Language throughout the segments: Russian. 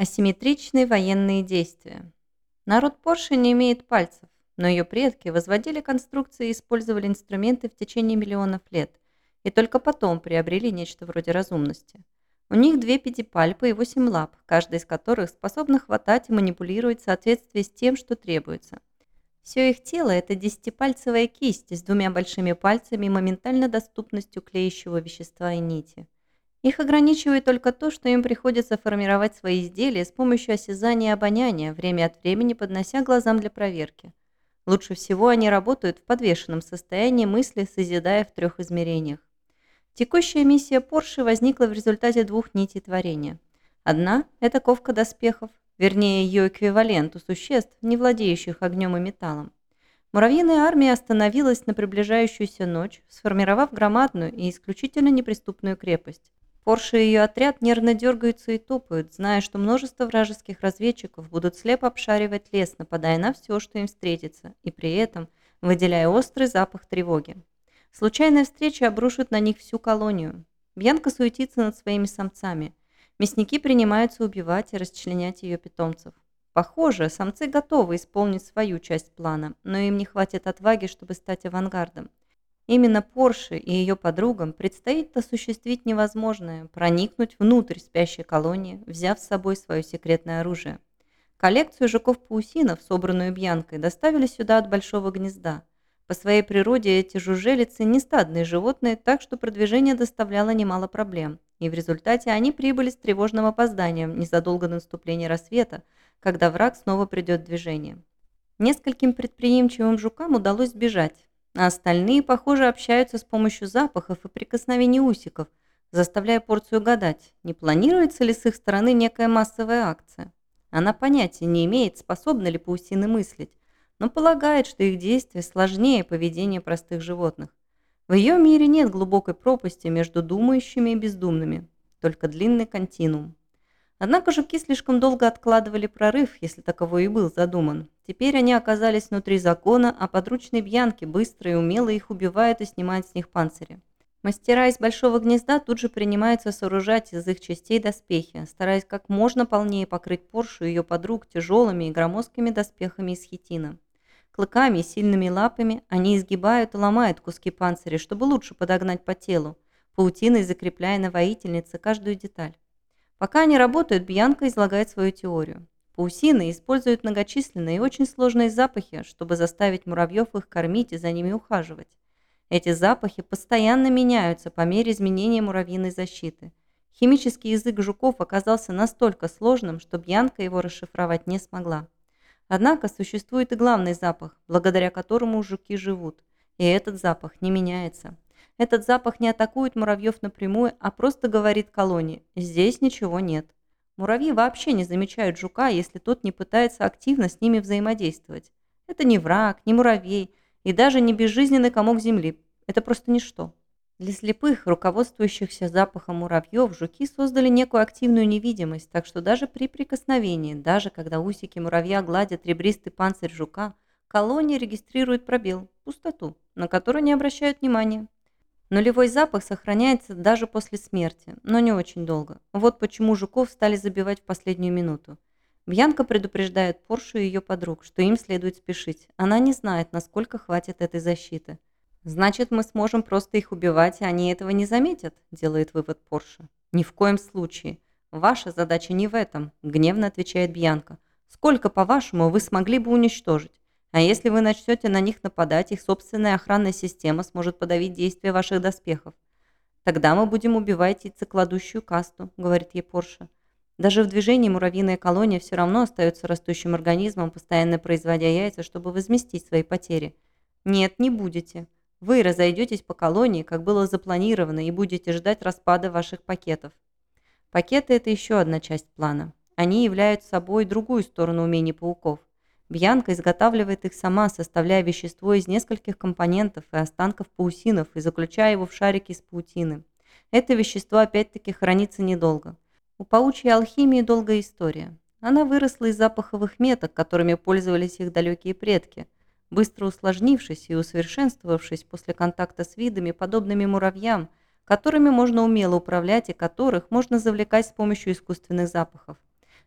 Асимметричные военные действия. Народ Порше не имеет пальцев, но ее предки возводили конструкции и использовали инструменты в течение миллионов лет, и только потом приобрели нечто вроде разумности. У них две пятипальпы и восемь лап, каждая из которых способна хватать и манипулировать в соответствии с тем, что требуется. Все их тело – это десятипальцевая кисть с двумя большими пальцами и моментально доступностью клеящего вещества и нити. Их ограничивает только то, что им приходится формировать свои изделия с помощью осязания и обоняния, время от времени поднося глазам для проверки. Лучше всего они работают в подвешенном состоянии мысли, созидая в трех измерениях. Текущая миссия Порши возникла в результате двух нитей творения. Одна – это ковка доспехов, вернее ее эквивалент у существ, не владеющих огнем и металлом. Муравьиная армия остановилась на приближающуюся ночь, сформировав громадную и исключительно неприступную крепость. Порше и ее отряд нервно дергаются и топают, зная, что множество вражеских разведчиков будут слепо обшаривать лес, нападая на все, что им встретится, и при этом выделяя острый запах тревоги. Случайная встреча обрушит на них всю колонию. Бьянка суетится над своими самцами. Мясники принимаются убивать и расчленять ее питомцев. Похоже, самцы готовы исполнить свою часть плана, но им не хватит отваги, чтобы стать авангардом. Именно Порше и ее подругам предстоит осуществить невозможное – проникнуть внутрь спящей колонии, взяв с собой свое секретное оружие. Коллекцию жуков-паусинов, собранную Бьянкой, доставили сюда от Большого гнезда. По своей природе эти жужелицы не стадные животные, так что продвижение доставляло немало проблем. И в результате они прибыли с тревожным опозданием незадолго до наступления рассвета, когда враг снова придет в движение. Нескольким предприимчивым жукам удалось сбежать, а остальные, похоже, общаются с помощью запахов и прикосновений усиков, заставляя порцию гадать, не планируется ли с их стороны некая массовая акция. Она понятия не имеет, способны ли паусины мыслить, но полагает, что их действия сложнее поведения простых животных. В ее мире нет глубокой пропасти между думающими и бездумными, только длинный континуум. Однако жуки слишком долго откладывали прорыв, если таковой и был задуман. Теперь они оказались внутри закона, а подручные бьянки быстро и умело их убивают и снимают с них панцири. Мастера из большого гнезда тут же принимаются сооружать из их частей доспехи, стараясь как можно полнее покрыть Поршу и ее подруг тяжелыми и громоздкими доспехами из хитина. Клыками и сильными лапами они изгибают и ломают куски панциря, чтобы лучше подогнать по телу, паутиной закрепляя на воительнице каждую деталь. Пока они работают, Бьянка излагает свою теорию. Паусины используют многочисленные и очень сложные запахи, чтобы заставить муравьев их кормить и за ними ухаживать. Эти запахи постоянно меняются по мере изменения муравьиной защиты. Химический язык жуков оказался настолько сложным, что Бьянка его расшифровать не смогла. Однако существует и главный запах, благодаря которому жуки живут. И этот запах не меняется. Этот запах не атакует муравьев напрямую, а просто говорит колонии «здесь ничего нет». Муравьи вообще не замечают жука, если тот не пытается активно с ними взаимодействовать. Это не враг, не муравей и даже не безжизненный комок земли. Это просто ничто. Для слепых, руководствующихся запахом муравьев, жуки создали некую активную невидимость, так что даже при прикосновении, даже когда усики муравья гладят ребристый панцирь жука, колония регистрирует пробел, пустоту, на которую не обращают внимания. Нулевой запах сохраняется даже после смерти, но не очень долго. Вот почему жуков стали забивать в последнюю минуту. Бьянка предупреждает Поршу и ее подруг, что им следует спешить. Она не знает, насколько хватит этой защиты. «Значит, мы сможем просто их убивать, и они этого не заметят», – делает вывод Порша. «Ни в коем случае. Ваша задача не в этом», – гневно отвечает Бьянка. «Сколько, по-вашему, вы смогли бы уничтожить? А если вы начнете на них нападать, их собственная охранная система сможет подавить действие ваших доспехов. Тогда мы будем убивать яйцекладущую касту, говорит ей Порша. Даже в движении муравьиная колония все равно остается растущим организмом, постоянно производя яйца, чтобы возместить свои потери. Нет, не будете. Вы разойдетесь по колонии, как было запланировано, и будете ждать распада ваших пакетов. Пакеты – это еще одна часть плана. Они являются собой другую сторону умений пауков. Бьянка изготавливает их сама, составляя вещество из нескольких компонентов и останков паусинов и заключая его в шарики из паутины. Это вещество опять-таки хранится недолго. У паучьей алхимии долгая история. Она выросла из запаховых меток, которыми пользовались их далекие предки, быстро усложнившись и усовершенствовавшись после контакта с видами, подобными муравьям, которыми можно умело управлять и которых можно завлекать с помощью искусственных запахов.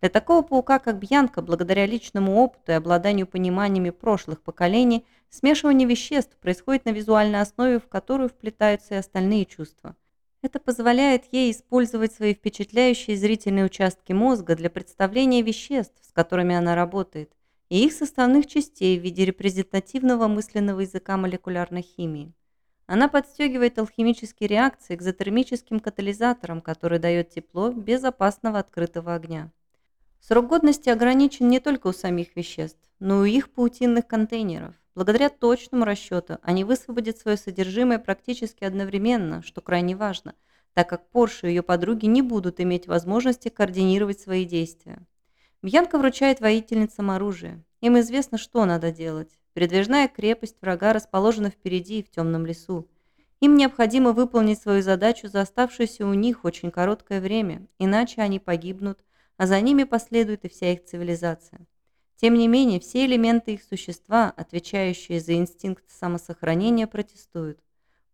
Для такого паука, как Бьянка, благодаря личному опыту и обладанию пониманиями прошлых поколений, смешивание веществ происходит на визуальной основе, в которую вплетаются и остальные чувства. Это позволяет ей использовать свои впечатляющие зрительные участки мозга для представления веществ, с которыми она работает, и их составных частей в виде репрезентативного мысленного языка молекулярной химии. Она подстегивает алхимические реакции экзотермическим катализатором, который дает тепло без опасного открытого огня. Срок годности ограничен не только у самих веществ, но и у их паутинных контейнеров. Благодаря точному расчету они высвободят свое содержимое практически одновременно, что крайне важно, так как Порше и ее подруги не будут иметь возможности координировать свои действия. Бьянка вручает воительницам оружие. Им известно, что надо делать. Передвижная крепость врага расположена впереди, в темном лесу. Им необходимо выполнить свою задачу за оставшееся у них очень короткое время, иначе они погибнут, а за ними последует и вся их цивилизация. Тем не менее, все элементы их существа, отвечающие за инстинкт самосохранения, протестуют.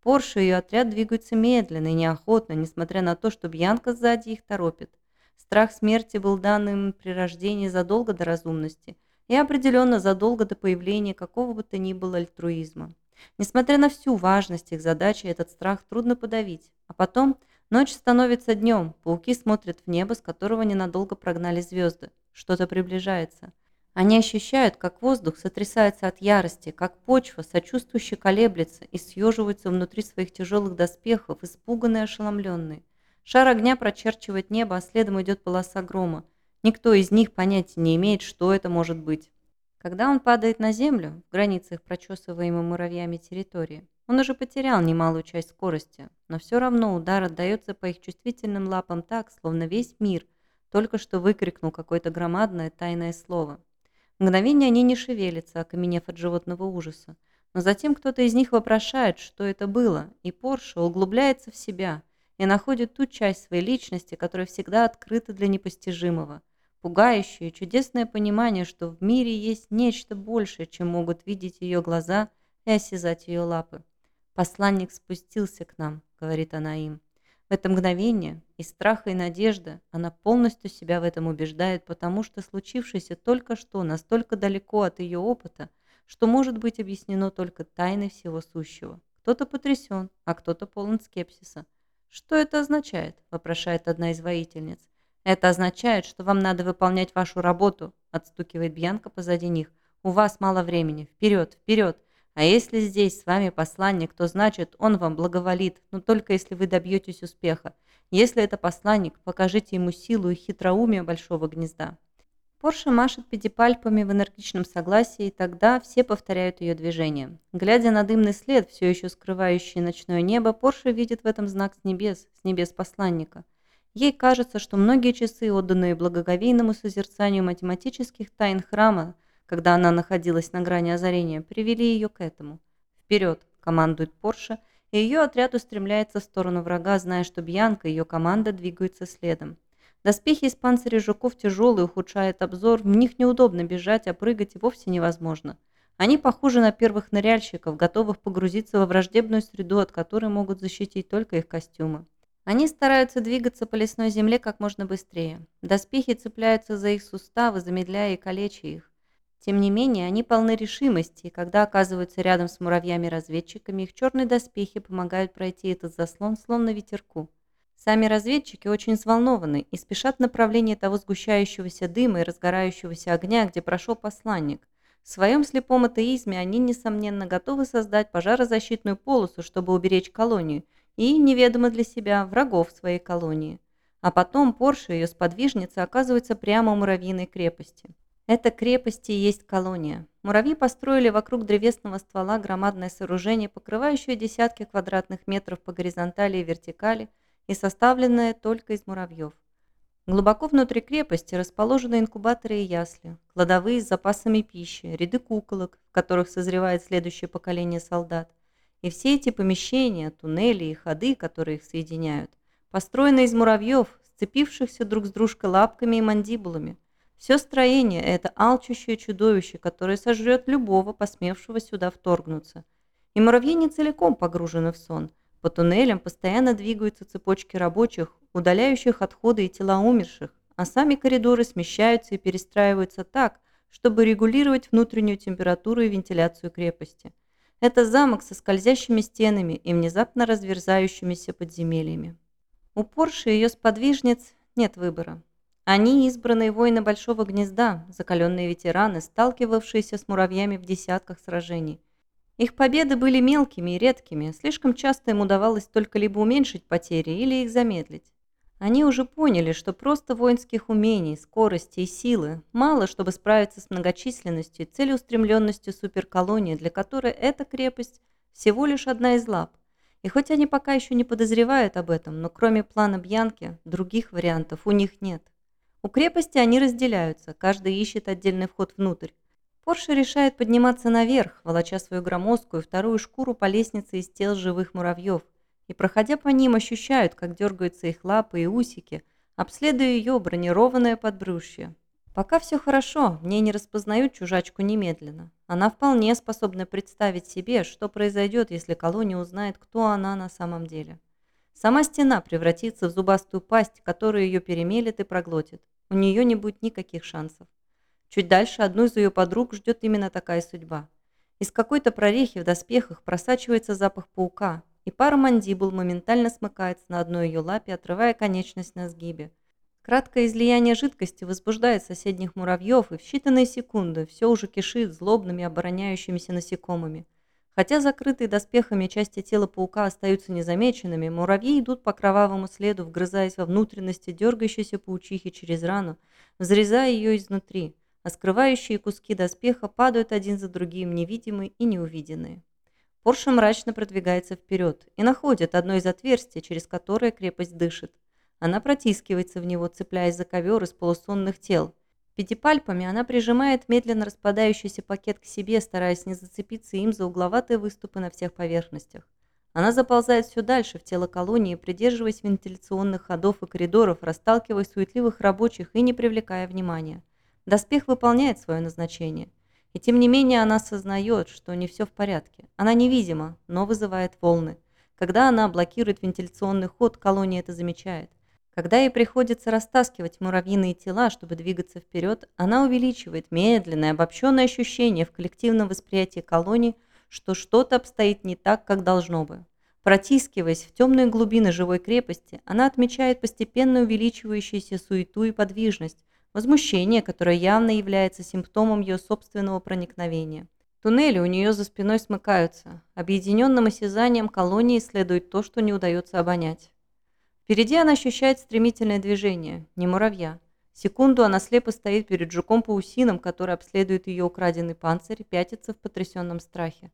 Порше и ее отряд двигаются медленно и неохотно, несмотря на то, что Бьянка сзади их торопит. Страх смерти был дан им при рождении задолго до разумности и определенно задолго до появления какого бы то ни было альтруизма. Несмотря на всю важность их задачи, этот страх трудно подавить. А потом ночь становится днем, пауки смотрят в небо, с которого ненадолго прогнали звезды. Что-то приближается. Они ощущают, как воздух сотрясается от ярости, как почва сочувствующе колеблется и съеживается внутри своих тяжелых доспехов, испуганные и ошеломленные. Шар огня прочерчивает небо, а следом идет полоса грома. Никто из них понятия не имеет, что это может быть. Когда он падает на землю, в границах прочесываемой муравьями территории, он уже потерял немалую часть скорости, но все равно удар отдается по их чувствительным лапам так, словно весь мир только что выкрикнул какое-то громадное тайное слово. Мгновение они не шевелятся, окаменев от животного ужаса. Но затем кто-то из них вопрошает, что это было, и Порше углубляется в себя и находит ту часть своей личности, которая всегда открыта для непостижимого. Пугающее, чудесное понимание, что в мире есть нечто большее, чем могут видеть ее глаза и осязать ее лапы. «Посланник спустился к нам», — говорит она им. В это мгновение и страха, и надежда она полностью себя в этом убеждает, потому что случившееся только что настолько далеко от ее опыта, что может быть объяснено только тайной всего сущего. Кто-то потрясен, а кто-то полон скепсиса. «Что это означает?» – вопрошает одна из воительниц. «Это означает, что вам надо выполнять вашу работу», – отстукивает Бьянка позади них. «У вас мало времени. Вперед, вперед! А если здесь с вами посланник, то значит, он вам благоволит, но только если вы добьетесь успеха. Если это посланник, покажите ему силу и хитроумие большого гнезда. Порше машет пятипальпами в энергичном согласии, и тогда все повторяют ее движение. Глядя на дымный след, все еще скрывающий ночное небо, Порше видит в этом знак с небес, с небес посланника. Ей кажется, что многие часы, отданные благоговейному созерцанию математических тайн храма, когда она находилась на грани озарения, привели ее к этому. «Вперед!» – командует Порше, и ее отряд устремляется в сторону врага, зная, что Бьянка и ее команда двигаются следом. Доспехи из панциря жуков тяжелые, ухудшает обзор, в них неудобно бежать, а прыгать и вовсе невозможно. Они похожи на первых ныряльщиков, готовых погрузиться во враждебную среду, от которой могут защитить только их костюмы. Они стараются двигаться по лесной земле как можно быстрее. Доспехи цепляются за их суставы, замедляя и калеча их. Тем не менее, они полны решимости, и когда оказываются рядом с муравьями-разведчиками, их черные доспехи помогают пройти этот заслон словно ветерку. Сами разведчики очень взволнованы и спешат в направлении того сгущающегося дыма и разгорающегося огня, где прошел посланник. В своем слепом атеизме они, несомненно, готовы создать пожарозащитную полосу, чтобы уберечь колонию, и, неведомо для себя, врагов своей колонии. А потом Порше и ее сподвижница оказываются прямо у муравьиной крепости. Это крепости и есть колония. Муравьи построили вокруг древесного ствола громадное сооружение, покрывающее десятки квадратных метров по горизонтали и вертикали и составленное только из муравьев. Глубоко внутри крепости расположены инкубаторы и ясли, кладовые с запасами пищи, ряды куколок, в которых созревает следующее поколение солдат. И все эти помещения, туннели и ходы, которые их соединяют, построены из муравьев, сцепившихся друг с дружкой лапками и мандибулами – все строение – это алчущее чудовище, которое сожрет любого, посмевшего сюда вторгнуться. И муравьи не целиком погружены в сон. По туннелям постоянно двигаются цепочки рабочих, удаляющих отходы и тела умерших, а сами коридоры смещаются и перестраиваются так, чтобы регулировать внутреннюю температуру и вентиляцию крепости. Это замок со скользящими стенами и внезапно разверзающимися подземельями. У Порши и ее сподвижниц нет выбора. Они избранные воины Большого Гнезда, закаленные ветераны, сталкивавшиеся с муравьями в десятках сражений. Их победы были мелкими и редкими, слишком часто им удавалось только либо уменьшить потери, или их замедлить. Они уже поняли, что просто воинских умений, скорости и силы мало, чтобы справиться с многочисленностью и целеустремленностью суперколонии, для которой эта крепость всего лишь одна из лап. И хоть они пока еще не подозревают об этом, но кроме плана Бьянки, других вариантов у них нет. У крепости они разделяются, каждый ищет отдельный вход внутрь. Порше решает подниматься наверх, волоча свою громоздкую вторую шкуру по лестнице из тел живых муравьев, и, проходя по ним, ощущают, как дергаются их лапы и усики, обследуя ее бронированное подбрюшье. Пока все хорошо, мне не распознают чужачку немедленно. Она вполне способна представить себе, что произойдет, если колония узнает, кто она на самом деле. Сама стена превратится в зубастую пасть, которая ее перемелет и проглотит у нее не будет никаких шансов. Чуть дальше одну из ее подруг ждет именно такая судьба. Из какой-то прорехи в доспехах просачивается запах паука, и пара мандибул моментально смыкается на одной ее лапе, отрывая конечность на сгибе. Краткое излияние жидкости возбуждает соседних муравьев, и в считанные секунды все уже кишит злобными обороняющимися насекомыми. Хотя закрытые доспехами части тела паука остаются незамеченными, муравьи идут по кровавому следу, вгрызаясь во внутренности дергающейся паучихи через рану, взрезая ее изнутри, а скрывающие куски доспеха падают один за другим, невидимые и неувиденные. Порше мрачно продвигается вперед и находит одно из отверстий, через которое крепость дышит. Она протискивается в него, цепляясь за ковер из полусонных тел – Пятипальпами она прижимает медленно распадающийся пакет к себе, стараясь не зацепиться им за угловатые выступы на всех поверхностях. Она заползает все дальше в тело колонии, придерживаясь вентиляционных ходов и коридоров, расталкивая суетливых рабочих и не привлекая внимания. Доспех выполняет свое назначение. И тем не менее она осознает, что не все в порядке. Она невидима, но вызывает волны. Когда она блокирует вентиляционный ход, колония это замечает. Когда ей приходится растаскивать муравьиные тела, чтобы двигаться вперед, она увеличивает медленное, обобщенное ощущение в коллективном восприятии колонии, что что-то обстоит не так, как должно бы. Протискиваясь в темные глубины живой крепости, она отмечает постепенно увеличивающуюся суету и подвижность, возмущение, которое явно является симптомом ее собственного проникновения. Туннели у нее за спиной смыкаются. Объединенным осязанием колонии следует то, что не удается обонять. Впереди она ощущает стремительное движение, не муравья. Секунду она слепо стоит перед жуком-паусином, который обследует ее украденный панцирь пятится в потрясенном страхе.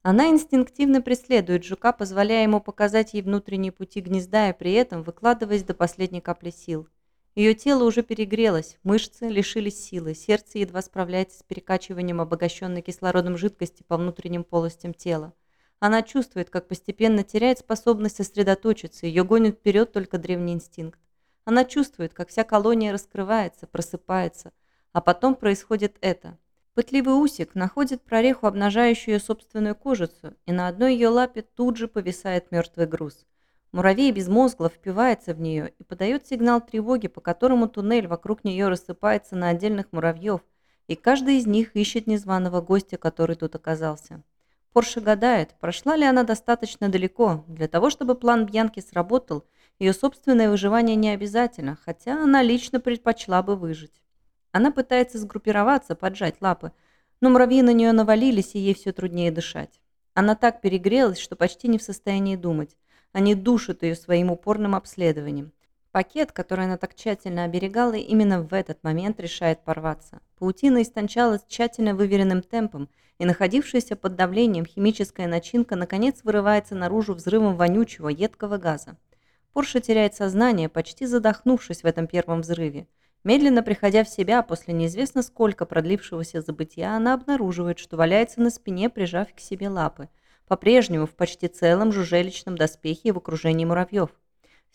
Она инстинктивно преследует жука, позволяя ему показать ей внутренние пути гнезда и при этом выкладываясь до последней капли сил. Ее тело уже перегрелось, мышцы лишились силы, сердце едва справляется с перекачиванием обогащенной кислородом жидкости по внутренним полостям тела. Она чувствует, как постепенно теряет способность сосредоточиться, ее гонит вперед только древний инстинкт. Она чувствует, как вся колония раскрывается, просыпается, а потом происходит это. Пытливый усик находит прореху, обнажающую ее собственную кожицу, и на одной ее лапе тут же повисает мертвый груз. Муравей безмозгло впивается в нее и подает сигнал тревоги, по которому туннель вокруг нее рассыпается на отдельных муравьев, и каждый из них ищет незваного гостя, который тут оказался. Порше гадает, прошла ли она достаточно далеко. Для того, чтобы план Бьянки сработал, ее собственное выживание не обязательно, хотя она лично предпочла бы выжить. Она пытается сгруппироваться, поджать лапы, но муравьи на нее навалились, и ей все труднее дышать. Она так перегрелась, что почти не в состоянии думать. Они душат ее своим упорным обследованием. Пакет, который она так тщательно оберегала, именно в этот момент решает порваться. Паутина истончалась тщательно выверенным темпом, и находившаяся под давлением химическая начинка наконец вырывается наружу взрывом вонючего, едкого газа. Порша теряет сознание, почти задохнувшись в этом первом взрыве. Медленно приходя в себя после неизвестно сколько продлившегося забытия, она обнаруживает, что валяется на спине, прижав к себе лапы, по-прежнему в почти целом жужеличном доспехе и в окружении муравьев.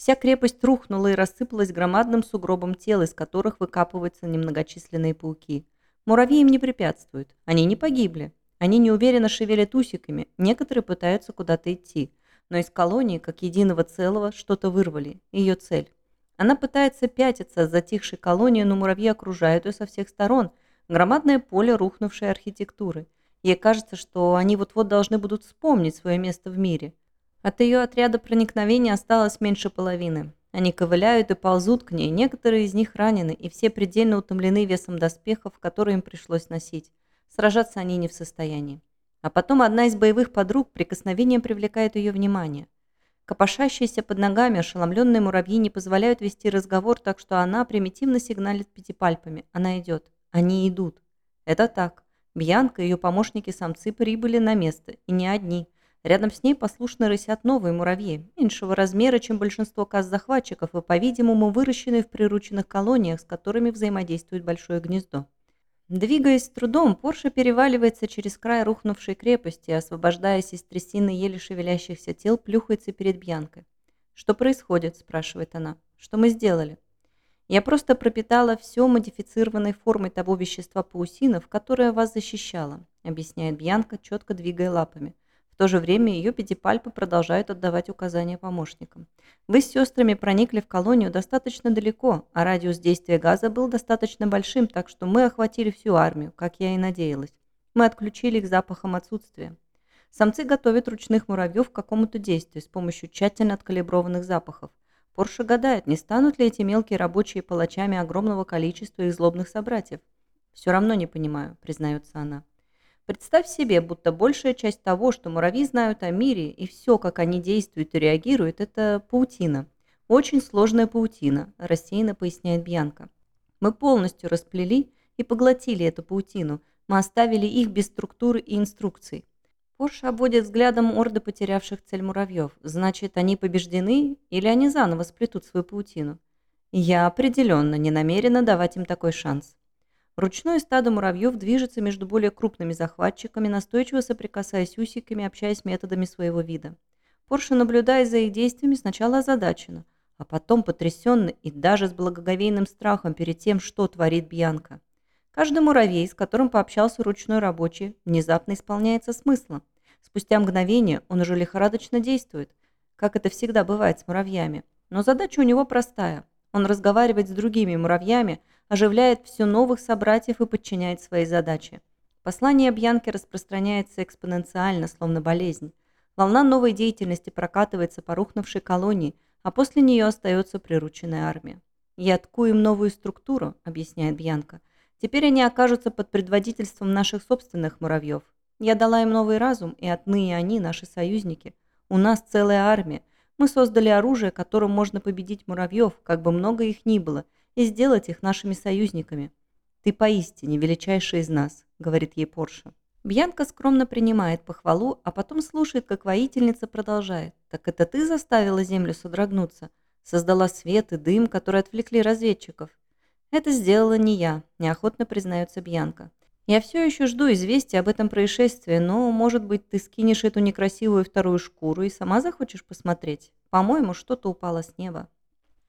Вся крепость рухнула и рассыпалась громадным сугробом тел, из которых выкапываются немногочисленные пауки. Муравьи им не препятствуют. Они не погибли. Они неуверенно шевелят усиками, некоторые пытаются куда-то идти. Но из колонии, как единого целого, что-то вырвали. Ее цель. Она пытается пятиться от затихшей колонии, но муравьи окружают ее со всех сторон. Громадное поле рухнувшей архитектуры. Ей кажется, что они вот-вот должны будут вспомнить свое место в мире. От ее отряда проникновения осталось меньше половины. Они ковыляют и ползут к ней, некоторые из них ранены, и все предельно утомлены весом доспехов, которые им пришлось носить. Сражаться они не в состоянии. А потом одна из боевых подруг прикосновением привлекает ее внимание. Копошащиеся под ногами ошеломленные муравьи не позволяют вести разговор, так что она примитивно сигналит пятипальпами. Она идет. Они идут. Это так. Бьянка и ее помощники-самцы прибыли на место, и не одни. Рядом с ней послушно рысят новые муравьи, меньшего размера, чем большинство каз-захватчиков, и, по-видимому, выращенные в прирученных колониях, с которыми взаимодействует большое гнездо. Двигаясь с трудом, Порша переваливается через край рухнувшей крепости, освобождаясь из трясины еле шевелящихся тел, плюхается перед Бьянкой. «Что происходит?» – спрашивает она. «Что мы сделали?» Я просто пропитала все модифицированной формой того вещества паусинов, которое вас защищало», объясняет Бьянка, четко двигая лапами. В то же время ее пятипальпы продолжают отдавать указания помощникам. Вы с сестрами проникли в колонию достаточно далеко, а радиус действия газа был достаточно большим, так что мы охватили всю армию, как я и надеялась. Мы отключили их запахом отсутствия. Самцы готовят ручных муравьев к какому-то действию с помощью тщательно откалиброванных запахов. Порше гадает, не станут ли эти мелкие рабочие палачами огромного количества их злобных собратьев. «Все равно не понимаю», — признается она. Представь себе, будто большая часть того, что муравьи знают о мире, и все, как они действуют и реагируют, это паутина. Очень сложная паутина, рассеянно поясняет Бьянка. Мы полностью расплели и поглотили эту паутину. Мы оставили их без структуры и инструкций. Порш обводит взглядом орды потерявших цель муравьев. Значит, они побеждены или они заново сплетут свою паутину? Я определенно не намерена давать им такой шанс. Ручное стадо муравьев движется между более крупными захватчиками, настойчиво соприкасаясь усиками, общаясь методами своего вида. Порше, наблюдая за их действиями, сначала озадачена, а потом потрясенно и даже с благоговейным страхом перед тем, что творит Бьянка. Каждый муравей, с которым пообщался ручной рабочий, внезапно исполняется смыслом. Спустя мгновение он уже лихорадочно действует, как это всегда бывает с муравьями. Но задача у него простая. Он разговаривает с другими муравьями, оживляет все новых собратьев и подчиняет свои задачи. Послание Бьянки распространяется экспоненциально, словно болезнь. Волна новой деятельности прокатывается по рухнувшей колонии, а после нее остается прирученная армия. «Я тку им новую структуру», — объясняет Бьянка. «Теперь они окажутся под предводительством наших собственных муравьев. Я дала им новый разум, и отныне они наши союзники. У нас целая армия. Мы создали оружие, которым можно победить муравьев, как бы много их ни было, и сделать их нашими союзниками. «Ты поистине величайший из нас», — говорит ей Порша. Бьянка скромно принимает похвалу, а потом слушает, как воительница продолжает. «Так это ты заставила землю содрогнуться? Создала свет и дым, которые отвлекли разведчиков?» «Это сделала не я», – неохотно признается Бьянка. Я все еще жду известия об этом происшествии, но, может быть, ты скинешь эту некрасивую вторую шкуру и сама захочешь посмотреть? По-моему, что-то упало с неба.